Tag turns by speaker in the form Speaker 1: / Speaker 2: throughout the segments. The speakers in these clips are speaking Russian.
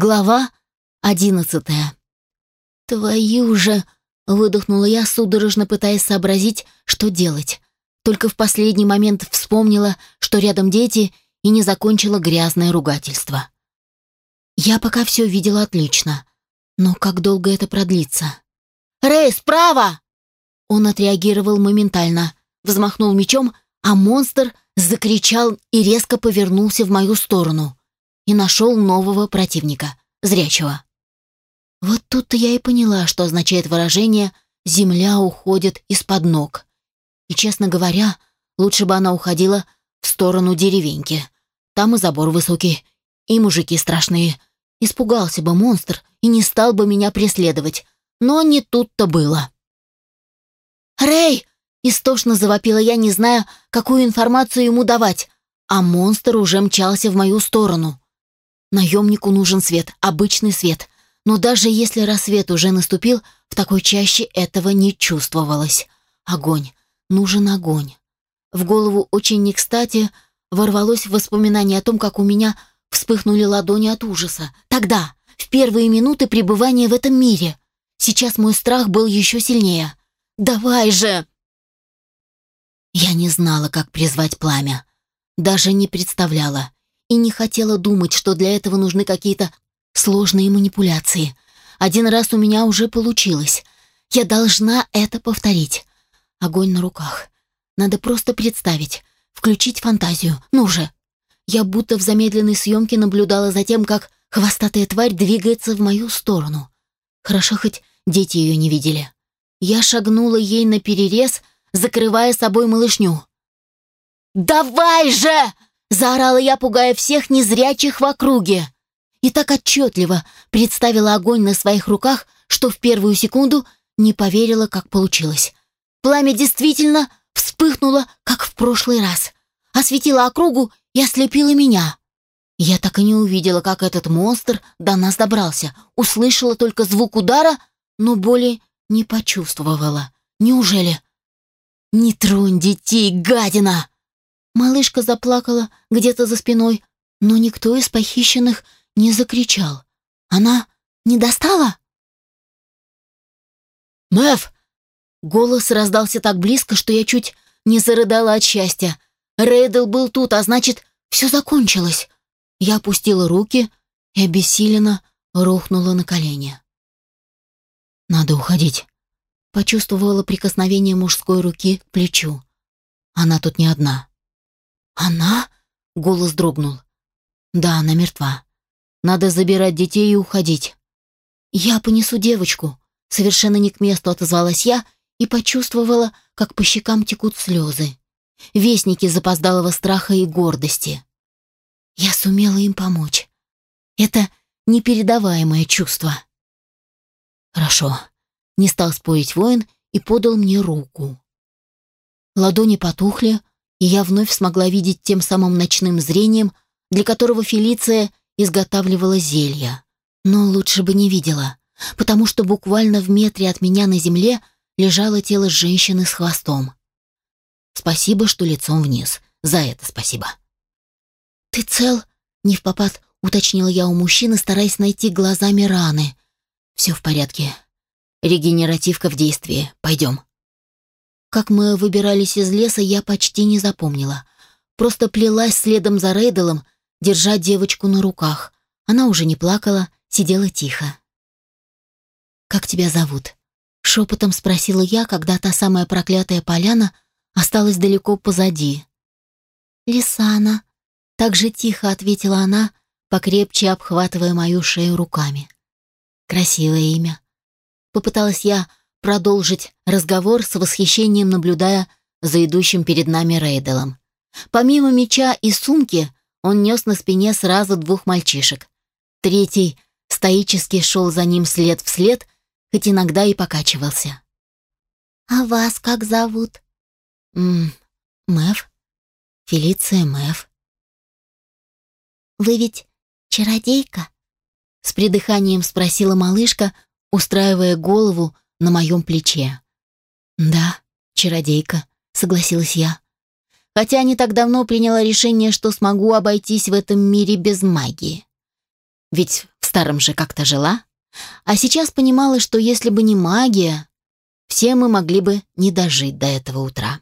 Speaker 1: Глава одиннадцатая. «Твою же!» — выдохнула я, судорожно пытаясь сообразить, что делать. Только в последний момент вспомнила, что рядом дети, и не закончила грязное ругательство. Я пока все видела отлично. Но как долго это продлится? «Рэй, справа!» Он отреагировал моментально, взмахнул мечом, а монстр закричал и резко повернулся в мою сторону и нашел нового противника, зрячего. Вот тут-то я и поняла, что означает выражение «земля уходит из-под ног». И, честно говоря, лучше бы она уходила в сторону деревеньки. Там и забор высокий, и мужики страшные. Испугался бы монстр и не стал бы меня преследовать. Но не тут-то было. «Рэй!» — истошно завопила я, не зная, какую информацию ему давать. А монстр уже мчался в мою сторону. Наемнику нужен свет, обычный свет. Но даже если рассвет уже наступил, в такой чаще этого не чувствовалось. Огонь. Нужен огонь. В голову очень не кстати ворвалось воспоминание о том, как у меня вспыхнули ладони от ужаса. Тогда, в первые минуты пребывания в этом мире. Сейчас мой страх был еще сильнее. «Давай же!» Я не знала, как призвать пламя. Даже не представляла и не хотела думать, что для этого нужны какие-то сложные манипуляции. Один раз у меня уже получилось. Я должна это повторить. Огонь на руках. Надо просто представить, включить фантазию. Ну же. Я будто в замедленной съемке наблюдала за тем, как хвостатая тварь двигается в мою сторону. Хорошо хоть дети ее не видели. Я шагнула ей на перерез, закрывая собой малышню. «Давай же!» Заорала я, пугая всех незрячих в округе. И так отчетливо представила огонь на своих руках, что в первую секунду не поверила, как получилось. Пламя действительно вспыхнуло, как в прошлый раз. Осветило округу и ослепило меня. Я так и не увидела, как этот монстр до нас добрался. Услышала только звук удара, но боли не почувствовала. Неужели? «Не тронь детей, гадина!» Малышка заплакала где-то за спиной, но никто из похищенных не закричал. Она не достала? «Мэв!» Голос раздался так близко, что я чуть не зарыдала от счастья. Рейдл был тут, а значит, все закончилось. Я опустила руки и обессиленно рухнула на колени. «Надо уходить». Почувствовала прикосновение мужской руки к плечу. Она тут не одна. «Она?» — голос дрогнул. «Да, она мертва. Надо забирать детей и уходить». «Я понесу девочку», — совершенно не к месту отозвалась я и почувствовала, как по щекам текут слезы. Вестники запоздалого страха и гордости. Я сумела им помочь. Это непередаваемое чувство. «Хорошо», — не стал спорить воин и подал мне руку. Ладони потухли, и я вновь смогла видеть тем самым ночным зрением, для которого Фелиция изготавливала зелья. Но лучше бы не видела, потому что буквально в метре от меня на земле лежало тело женщины с хвостом. Спасибо, что лицом вниз. За это спасибо. «Ты цел?» — не в попад уточнила я у мужчины, стараясь найти глазами раны. «Все в порядке. Регенеративка в действии. Пойдем». Как мы выбирались из леса, я почти не запомнила. Просто плелась следом за Рейделом, держа девочку на руках. Она уже не плакала, сидела тихо. «Как тебя зовут?» — шепотом спросила я, когда та самая проклятая поляна осталась далеко позади. «Лисана», — так же тихо ответила она, покрепче обхватывая мою шею руками. «Красивое имя». Попыталась я продолжить разговор с восхищением, наблюдая за идущим перед нами Рейделом. Помимо меча и сумки, он нес на спине сразу двух мальчишек. Третий стоически шел за ним след вслед, хоть иногда и покачивался. «А вас как зовут?» «М «Мэв. Фелиция Мэв». «Вы ведь чародейка?» С придыханием спросила малышка, устраивая голову на моем плече. «Да, чародейка», — согласилась я. Хотя не так давно приняла решение, что смогу обойтись в этом мире без магии. Ведь в старом же как-то жила. А сейчас понимала, что если бы не магия, все мы могли бы не дожить до этого утра.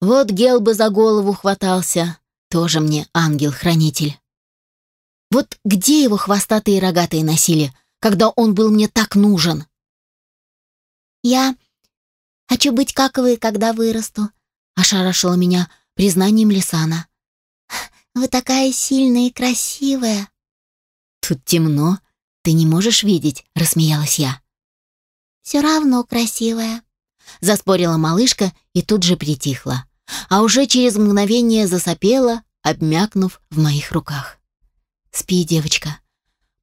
Speaker 1: Вот Гел бы за голову хватался, тоже мне ангел-хранитель. Вот где его хвостатые рогатые носили, когда он был мне так нужен?
Speaker 2: «Я хочу быть как вы, когда вырасту», — ошарашила меня признанием Лисана. «Вы такая сильная и красивая».
Speaker 1: «Тут темно, ты не можешь видеть», — рассмеялась я.
Speaker 2: «Все равно красивая», —
Speaker 1: заспорила малышка и тут же притихла, а уже через мгновение засопела, обмякнув в моих руках. «Спи, девочка.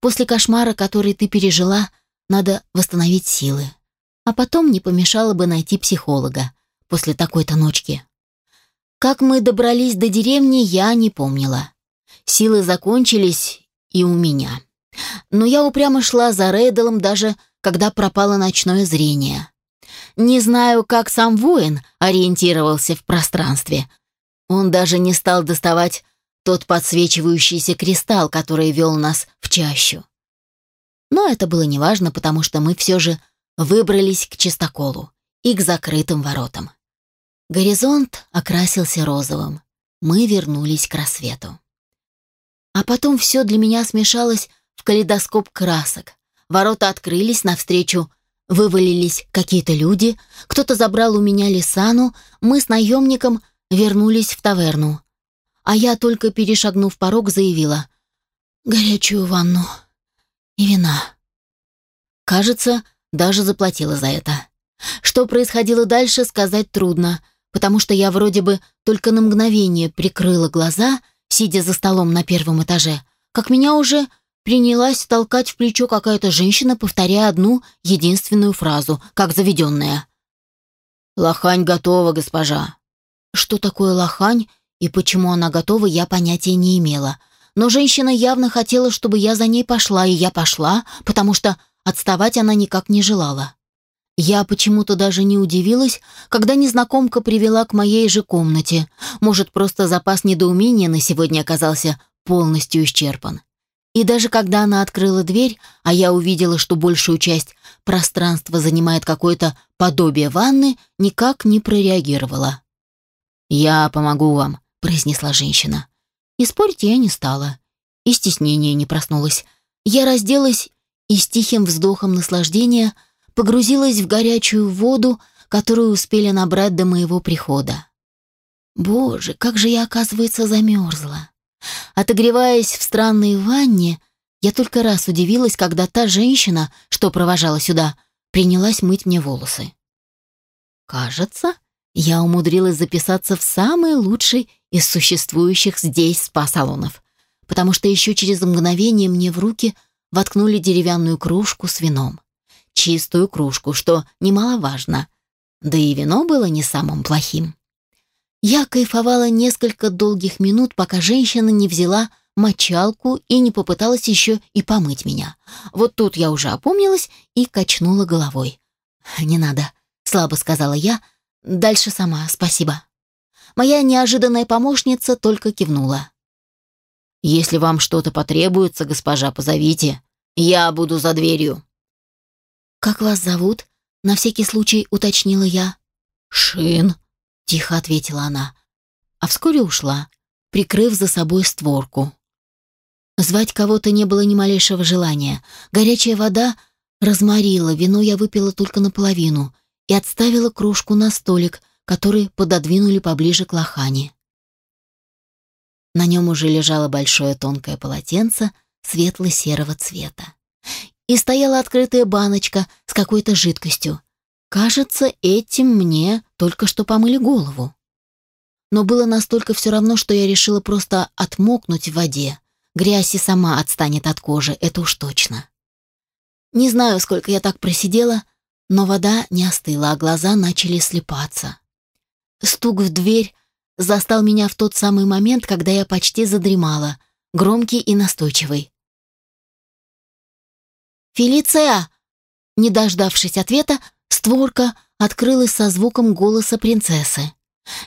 Speaker 1: После кошмара, который ты пережила, надо восстановить силы». А потом не помешало бы найти психолога после такой-то ночки. Как мы добрались до деревни, я не помнила. Силы закончились и у меня. Но я упрямо шла за Рейделом даже когда пропало ночное зрение. Не знаю, как сам воин ориентировался в пространстве. Он даже не стал доставать тот подсвечивающийся кристалл, который вел нас в чащу. Но это было неважно, потому что мы все же выбрались к чистоколу и к закрытым воротам. Горизонт окрасился розовым. Мы вернулись к рассвету. А потом все для меня смешалось в калейдоскоп красок. Ворота открылись, навстречу вывалились какие-то люди, кто-то забрал у меня Лисану, мы с наемником вернулись в таверну. А я, только перешагнув порог, заявила «Горячую ванну и вина». Кажется, даже заплатила за это. Что происходило дальше, сказать трудно, потому что я вроде бы только на мгновение прикрыла глаза, сидя за столом на первом этаже, как меня уже принялась толкать в плечо какая-то женщина, повторяя одну единственную фразу, как заведенная. «Лохань готова, госпожа». Что такое лохань и почему она готова, я понятия не имела. Но женщина явно хотела, чтобы я за ней пошла, и я пошла, потому что Отставать она никак не желала. Я почему-то даже не удивилась, когда незнакомка привела к моей же комнате. Может, просто запас недоумения на сегодня оказался полностью исчерпан. И даже когда она открыла дверь, а я увидела, что большую часть пространства занимает какое-то подобие ванны, никак не прореагировала. «Я помогу вам», — произнесла женщина. И спорить я не стала. И стеснение не проснулось. Я разделась и с тихим вздохом наслаждения погрузилась в горячую воду, которую успели набрать до моего прихода. Боже, как же я, оказывается, замерзла. Отогреваясь в странной ванне, я только раз удивилась, когда та женщина, что провожала сюда, принялась мыть мне волосы. Кажется, я умудрилась записаться в самый лучший из существующих здесь спа-салонов, потому что еще через мгновение мне в руки – воткнули деревянную кружку с вином. Чистую кружку, что немаловажно. Да и вино было не самым плохим. Я кайфовала несколько долгих минут, пока женщина не взяла мочалку и не попыталась еще и помыть меня. Вот тут я уже опомнилась и качнула головой. «Не надо», — слабо сказала я. «Дальше сама, спасибо». Моя неожиданная помощница только кивнула. Если вам что-то потребуется, госпожа, позовите. Я буду за дверью». «Как вас зовут?» — на всякий случай уточнила я. «Шин», — тихо ответила она, а вскоре ушла, прикрыв за собой створку. Звать кого-то не было ни малейшего желания. Горячая вода разморила, вино я выпила только наполовину и отставила кружку на столик, который пододвинули поближе к лохане. На нем уже лежало большое тонкое полотенце светло-серого цвета. И стояла открытая баночка с какой-то жидкостью. Кажется, этим мне только что помыли голову. Но было настолько все равно, что я решила просто отмокнуть в воде. Грязь и сама отстанет от кожи, это уж точно. Не знаю, сколько я так просидела, но вода не остыла, а глаза начали слепаться. Стук в дверь застал меня в тот самый момент, когда я почти задремала, громкий и настойчивый. «Фелиция!» Не дождавшись ответа, створка открылась со звуком голоса принцессы.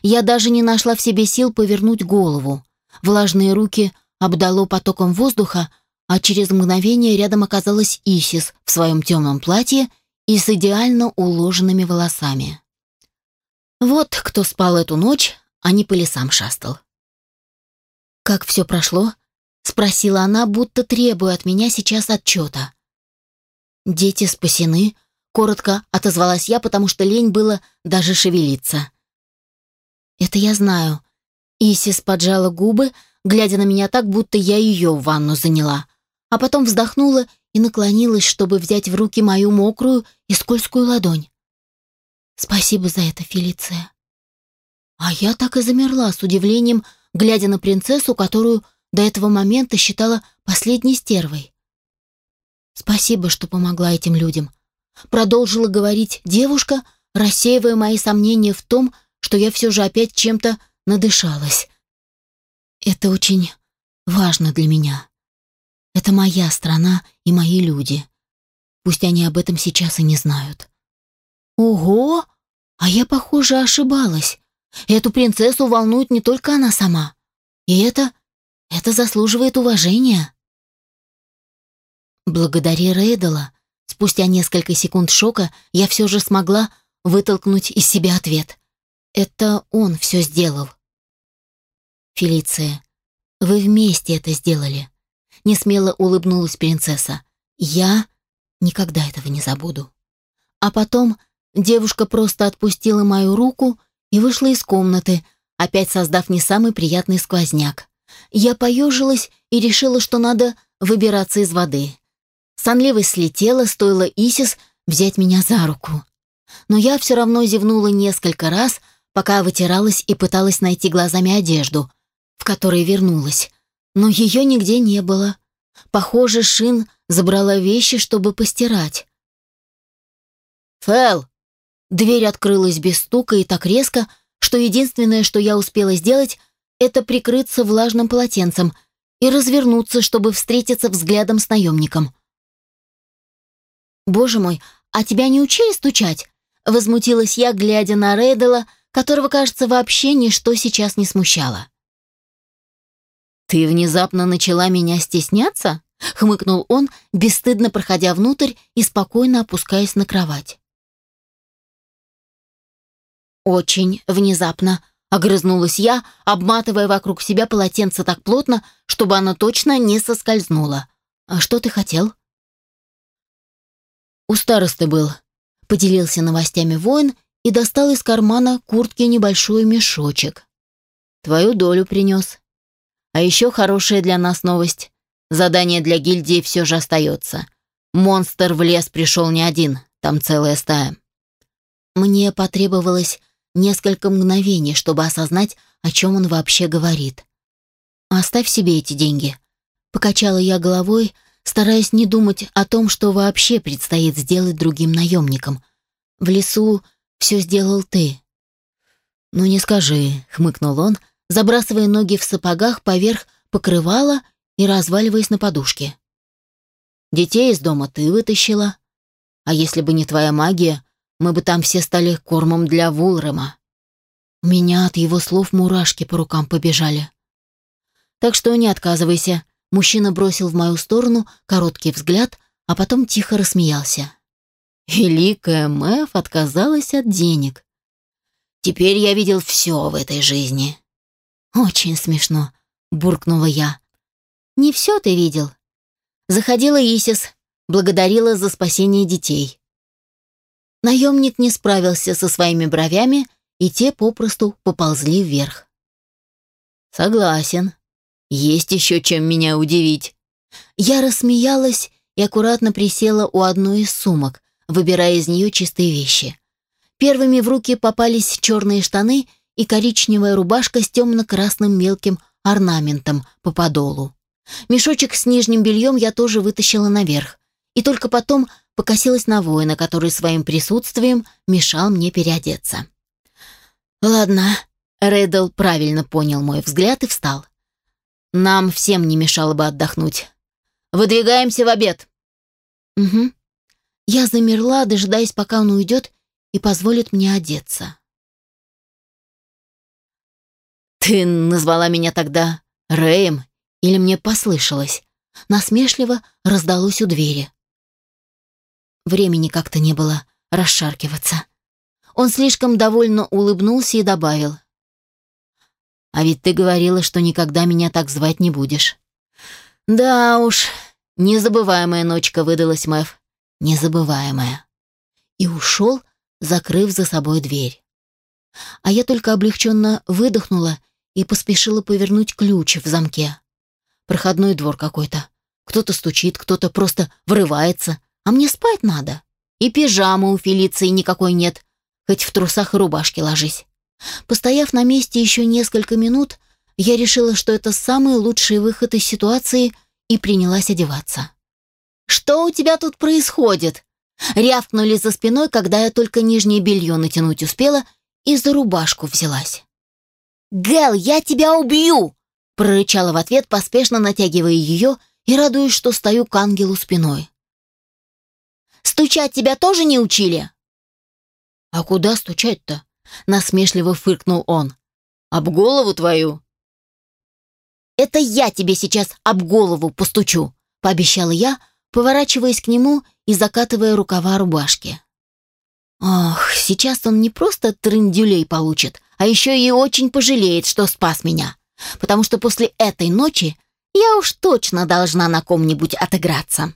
Speaker 1: Я даже не нашла в себе сил повернуть голову. Влажные руки обдало потоком воздуха, а через мгновение рядом оказалась Исис в своем темном платье и с идеально уложенными волосами. Вот кто спал эту ночь а не по лесам шастал. «Как все прошло?» — спросила она, будто требуя от меня сейчас отчета. «Дети спасены», — коротко отозвалась я, потому что лень было даже шевелиться. «Это я знаю». Исис поджала губы, глядя на меня так, будто я ее в ванну заняла, а потом вздохнула и наклонилась, чтобы взять в руки мою мокрую и скользкую ладонь. «Спасибо за это, Фелиция». А я так и замерла с удивлением, глядя на принцессу, которую до этого момента считала последней стервой. «Спасибо, что помогла этим людям», — продолжила говорить девушка, рассеивая мои сомнения в том, что я все же опять чем-то надышалась. «Это очень важно для меня. Это моя страна и мои люди. Пусть они об этом сейчас и не знают». «Ого! А я, похоже, ошибалась. Эту принцессу волнует не только она сама. И это... это заслуживает уважения. Благодаря Рейдала, спустя несколько секунд шока, я все же смогла вытолкнуть из себя ответ. Это он все сделал. Фелиция, вы вместе это сделали. Несмело улыбнулась принцесса. Я никогда этого не забуду. А потом девушка просто отпустила мою руку и и вышла из комнаты, опять создав не самый приятный сквозняк. Я поежилась и решила, что надо выбираться из воды. Сонливость слетела, стоило Исис взять меня за руку. Но я все равно зевнула несколько раз, пока вытиралась и пыталась найти глазами одежду, в которой вернулась. Но ее нигде не было. Похоже, Шин забрала вещи, чтобы постирать. «Фэл!» Дверь открылась без стука и так резко, что единственное, что я успела сделать, это прикрыться влажным полотенцем и развернуться, чтобы встретиться взглядом с наемником. «Боже мой, а тебя не учили стучать?» — возмутилась я, глядя на Рейдела, которого, кажется, вообще ничто сейчас не смущало. «Ты внезапно начала меня стесняться?» — хмыкнул он, бесстыдно проходя внутрь и спокойно опускаясь на кровать. Очень внезапно. Огрызнулась я, обматывая вокруг себя полотенце так плотно, чтобы оно точно не соскользнуло. «А что ты хотел?» «У старосты был», — поделился новостями воин и достал из кармана куртки небольшой мешочек. «Твою долю принес. А еще хорошая для нас новость. Задание для гильдии все же остается. Монстр в лес пришел не один, там целая стая». Мне потребовалось несколько мгновений, чтобы осознать, о чем он вообще говорит. «Оставь себе эти деньги». Покачала я головой, стараясь не думать о том, что вообще предстоит сделать другим наемникам. «В лесу все сделал ты». «Ну не скажи», — хмыкнул он, забрасывая ноги в сапогах поверх покрывала и разваливаясь на подушке. «Детей из дома ты вытащила. А если бы не твоя магия, мы бы там все стали кормом для Вулрема. У меня от его слов мурашки по рукам побежали. Так что не отказывайся. Мужчина бросил в мою сторону короткий взгляд, а потом тихо рассмеялся. Великая Мэв отказалась от денег. Теперь я видел все в этой жизни. Очень смешно, буркнула я. Не все ты видел. Заходила Исис, благодарила за спасение детей. Наемник не справился со своими бровями, и те попросту поползли вверх. «Согласен. Есть еще чем меня удивить». Я рассмеялась и аккуратно присела у одной из сумок, выбирая из нее чистые вещи. Первыми в руки попались черные штаны и коричневая рубашка с темно-красным мелким орнаментом по подолу. Мешочек с нижним бельем я тоже вытащила наверх. И только потом покосилась на воина, который своим присутствием мешал мне переодеться. «Ладно», — Рэддл правильно понял мой взгляд и встал. «Нам всем не мешало бы отдохнуть. Выдвигаемся в обед». «Угу». Я замерла, дожидаясь, пока он уйдет и позволит мне одеться. «Ты назвала меня тогда Рэем или мне послышалось?» Насмешливо раздалось у двери. Времени как-то не было расшаркиваться. Он слишком довольно улыбнулся и добавил. «А ведь ты говорила, что никогда меня так звать не будешь». «Да уж, незабываемая ночка выдалась, Мэв, незабываемая». И ушел, закрыв за собой дверь. А я только облегченно выдохнула и поспешила повернуть ключ в замке. Проходной двор какой-то. Кто-то стучит, кто-то просто врывается — а мне спать надо. И пижамы у Фелиции никакой нет. Хоть в трусах и рубашке ложись. Постояв на месте еще несколько минут, я решила, что это самый лучший выход из ситуации, и принялась одеваться. «Что у тебя тут происходит?» Рявкнули за спиной, когда я только нижнее белье натянуть успела и за рубашку взялась. «Гэл, я тебя убью!» прорычала в ответ, поспешно натягивая ее и радуясь, что стою к ангелу спиной. Стучать тебя тоже не учили?» «А куда стучать-то?» — насмешливо фыркнул он. «Об голову твою?» «Это я тебе сейчас об голову постучу», — пообещала я, поворачиваясь к нему и закатывая рукава рубашки. Ох, сейчас он не просто трындюлей получит, а еще и очень пожалеет, что спас меня, потому что после этой ночи я уж точно должна на ком-нибудь отыграться.